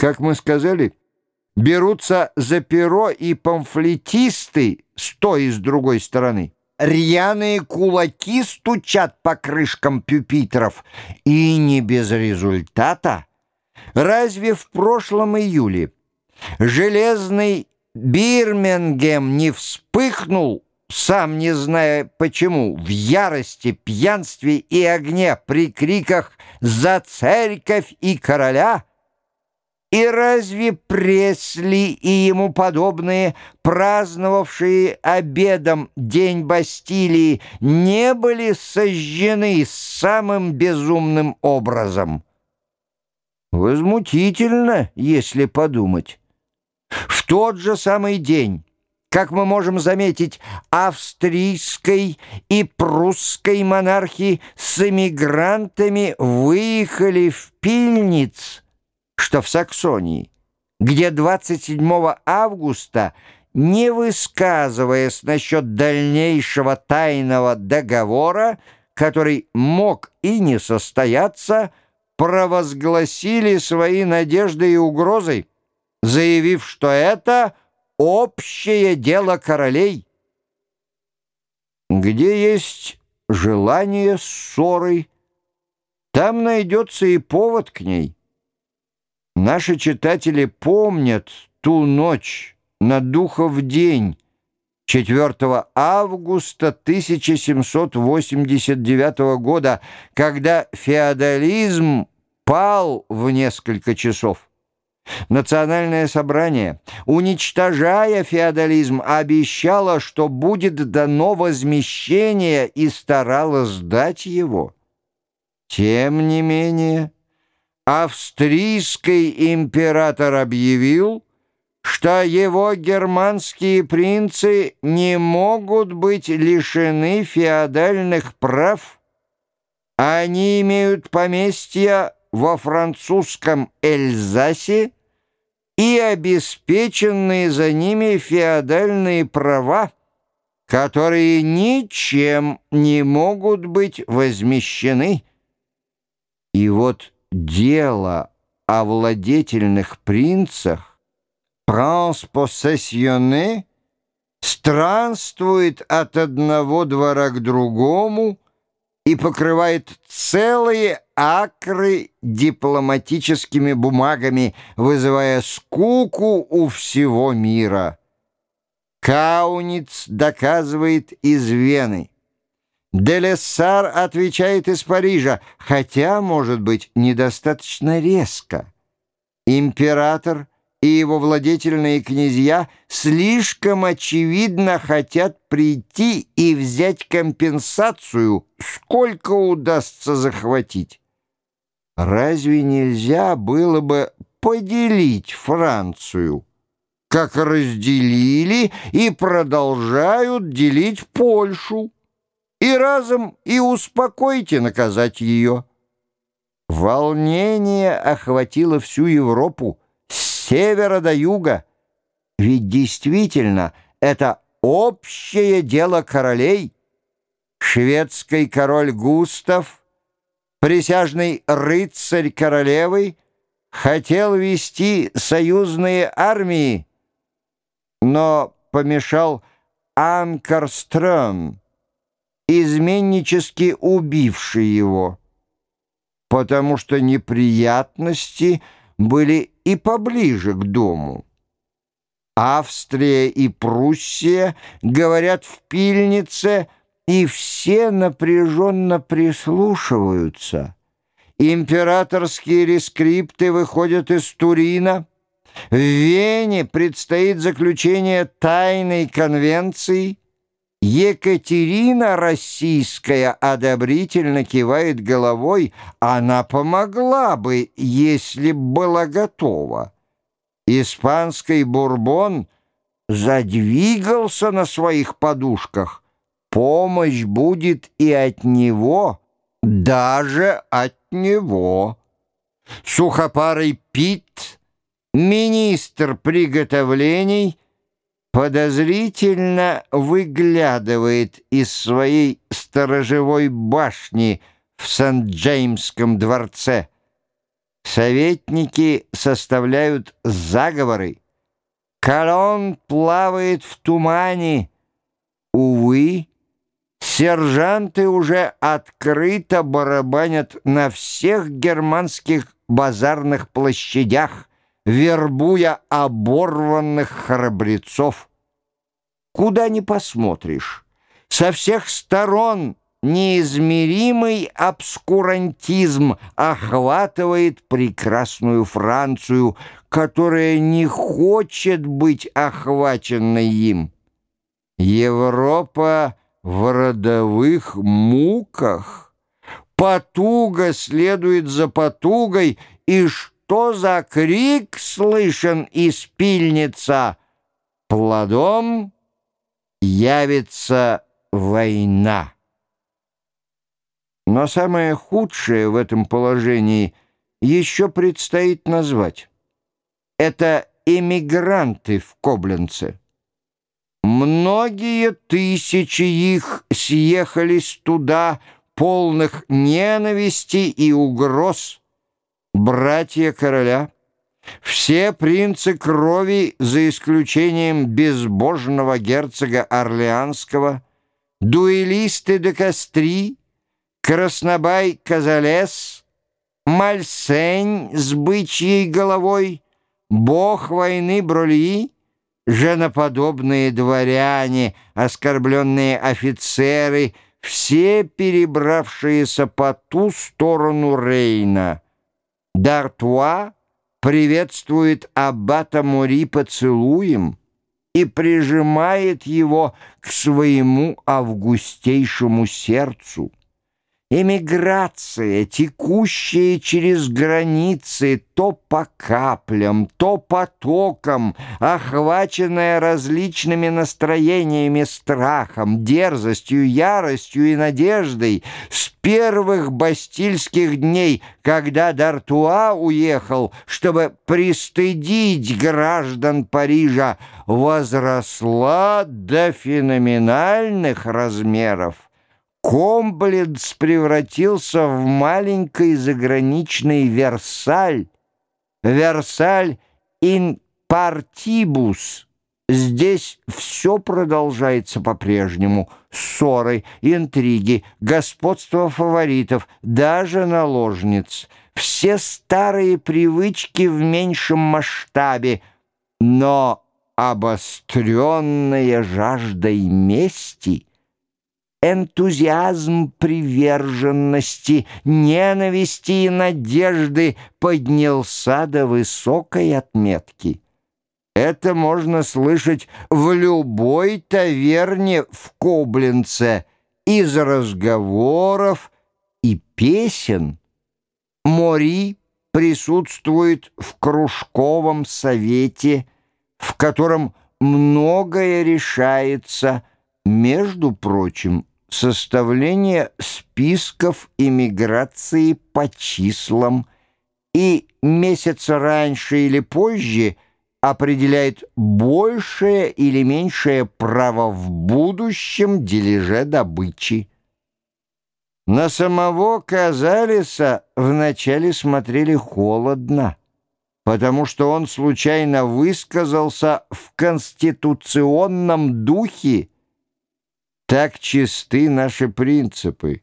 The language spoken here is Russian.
Как мы сказали, берутся за перо и памфлетисты с той и с другой стороны. Рьяные кулаки стучат по крышкам пюпитров, и не без результата. Разве в прошлом июле железный Бирмингем не вспыхнул, сам не зная почему, в ярости, пьянстве и огне при криках «За церковь и короля!» И разве Пресли и ему подобные, праздновавшие обедом День Бастилии, не были сожжены самым безумным образом? Возмутительно, если подумать. В тот же самый день, как мы можем заметить, австрийской и прусской монархии с эмигрантами выехали в Пильниц, что в Саксонии, где 27 августа, не высказываясь насчет дальнейшего тайного договора, который мог и не состояться, провозгласили свои надежды и угрозы, заявив, что это общее дело королей. Где есть желание ссоры, там найдется и повод к ней. Наши читатели помнят ту ночь на Духов день 4 августа 1789 года, когда феодализм пал в несколько часов. Национальное собрание, уничтожая феодализм, обещало, что будет дано возмещение и старалось дать его. Тем не менее австрийский император объявил, что его германские принцы не могут быть лишены феодальных прав. Они имеют поместья во французском Эльзасе и обеспеченные за ними феодальные права, которые ничем не могут быть возмещены. И вот дело о владетельных принцах, «Пранс поссессионе» странствует от одного двора к другому и покрывает целые акры дипломатическими бумагами, вызывая скуку у всего мира. Кауниц доказывает из Вены. Делессар отвечает из Парижа, хотя, может быть, недостаточно резко. Император и его владетельные князья слишком очевидно хотят прийти и взять компенсацию, сколько удастся захватить. Разве нельзя было бы поделить Францию, как разделили и продолжают делить Польшу? И разом и успокойте наказать ее. Волнение охватило всю Европу с севера до юга, ведь действительно это общее дело королей. Шведский король Густав, присяжный рыцарь королевы, хотел вести союзные армии, но помешал Анкарстрём, изменнически убивший его, потому что неприятности были и поближе к дому. Австрия и Пруссия говорят в пильнице, и все напряженно прислушиваются. Императорские рескрипты выходят из Турина. В Вене предстоит заключение тайной конвенции – Екатерина Российская одобрительно кивает головой, она помогла бы, если б была готова. Испанский бурбон задвигался на своих подушках. Помощь будет и от него, даже от него. Сухопарый Пит, министр приготовлений, подозрительно выглядывает из своей сторожевой башни в Сент-Джеймском дворце. Советники составляют заговоры. Колон плавает в тумане. Увы, сержанты уже открыто барабанят на всех германских базарных площадях, вербуя оборванных храбрецов. Куда ни посмотришь, со всех сторон неизмеримый обскурантизм охватывает прекрасную Францию, которая не хочет быть охваченной им. Европа в родовых муках. Потуга следует за потугой, и что за крик слышен из пильница? Плодом явится война. Но самое худшее в этом положении еще предстоит назвать. Это эмигранты в Кобленце. Многие тысячи их съехались туда, полных ненависти и угроз. Братья короля, все принцы крови, за исключением безбожного герцога Орлеанского, дуэлисты де Кастри, Краснобай Казалес, Мальсень с бычьей головой, бог войны Брольи, женоподобные дворяне, оскорбленные офицеры, все перебравшиеся по ту сторону Рейна. Д'Артуа приветствует аббата Мори поцелуем и прижимает его к своему августейшему сердцу. Эмиграция, текущая через границы то по каплям, то потоком, охваченная различными настроениями, страхом, дерзостью, яростью и надеждой, с первых бастильских дней, когда Д'Артуа уехал, чтобы пристыдить граждан Парижа, возросла до феноменальных размеров. Комплекс превратился в маленький заграничный Версаль. Версаль ин партибус. Здесь все продолжается по-прежнему. Ссоры, интриги, господство фаворитов, даже наложниц. Все старые привычки в меньшем масштабе, но обостренная жаждой мести — энтузиазм приверженности, ненависти и надежды поднялся до высокой отметки. Это можно слышать в любой таверне в Коблинце из разговоров и песен. Мори присутствует в кружковом совете, в котором многое решается, между прочим, составление списков иммиграции по числам и месяц раньше или позже определяет большее или меньшее право в будущем дележе добычи. На самого Казалиса вначале смотрели холодно, потому что он случайно высказался в конституционном духе, так чисты наши принципы.